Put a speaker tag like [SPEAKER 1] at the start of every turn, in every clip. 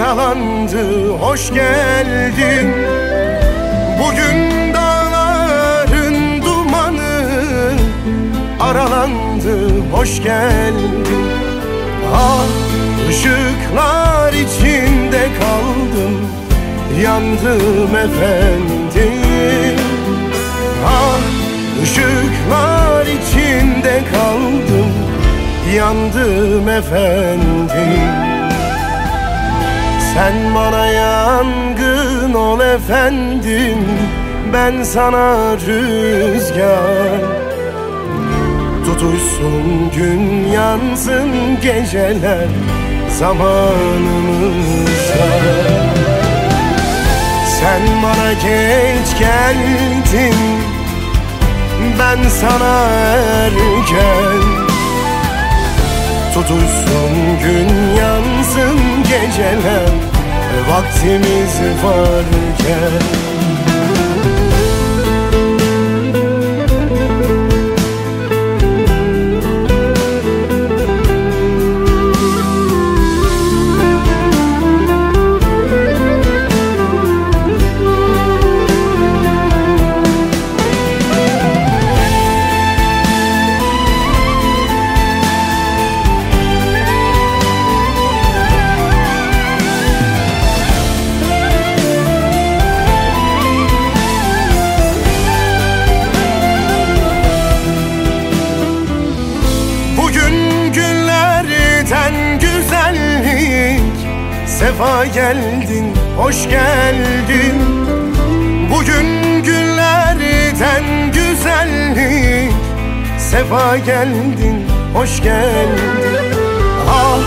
[SPEAKER 1] yandı hoş geldin Bugün dağların dumanı aralandı hoş geldin Ah ışıklar içinde kaldım yandım efendim. Ah ışıklar içinde kaldım yandım efendim Sen bana yangın ol efendim Ben sana rüzgar. Tutuşsun gün yansın geceler zamanımızda Sen bana geç geldin Ben sana erken Tutuşsun gün yansın geceler. Vaktimiz varken Sefa geldin, hoş geldin. Bugün günlerden güzellik. Sefa geldin, hoş geldin. Ah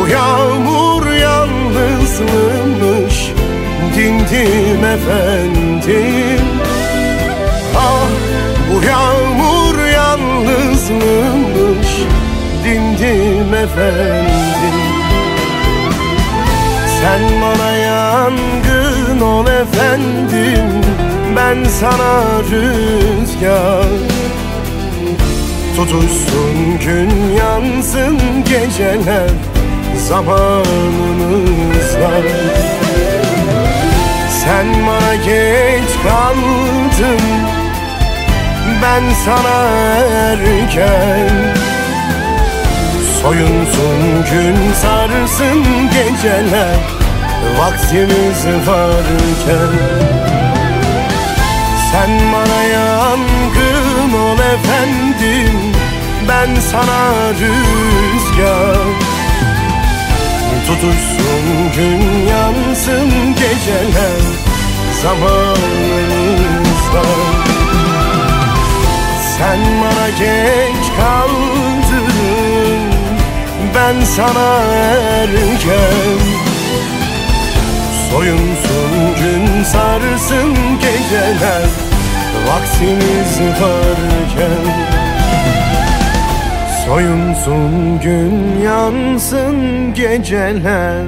[SPEAKER 1] bu yağmur yalnızlığmış Dindim efendim. Ah bu yağmur yalnızlığmış Dindim efendim Sen bana yangın ol efendim Ben sana rüzgar. Tutuşsun gün yansın geceler zamanımızda Sen bana geç kaldın Ben sana erken. Soyunsun gün sarsın geceler Vaktimiz varken. Sen bana yangın ol efendim Ben sana rüzgar. Tutuşsun gün yansın geceler zamanımızda Sen bana geç kaldın Ben sana erken Soyunsun gün sarsın geceler Vaktimiz varken. Soyunsun gün yansın geceler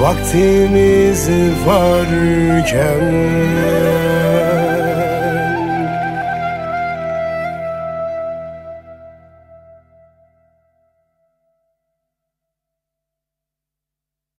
[SPEAKER 1] Vaktimiz varken